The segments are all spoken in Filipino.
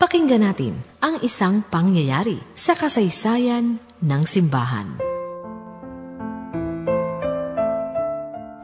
Pakinggan natin ang isang pangyayari sa kasaysayan ng simbahan.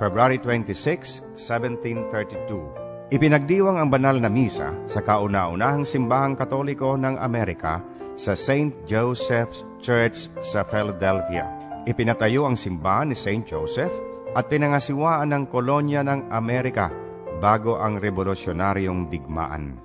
February 26, 1732. Ipinagdiwang ang banal na misa sa kauna-unahang simbahang katoliko ng Amerika sa St. Joseph's Church sa Philadelphia. Ipinatayo ang simbahan ni St. Joseph at pinangasiwaan ng kolonya ng Amerika bago ang revolusyonaryong digmaan.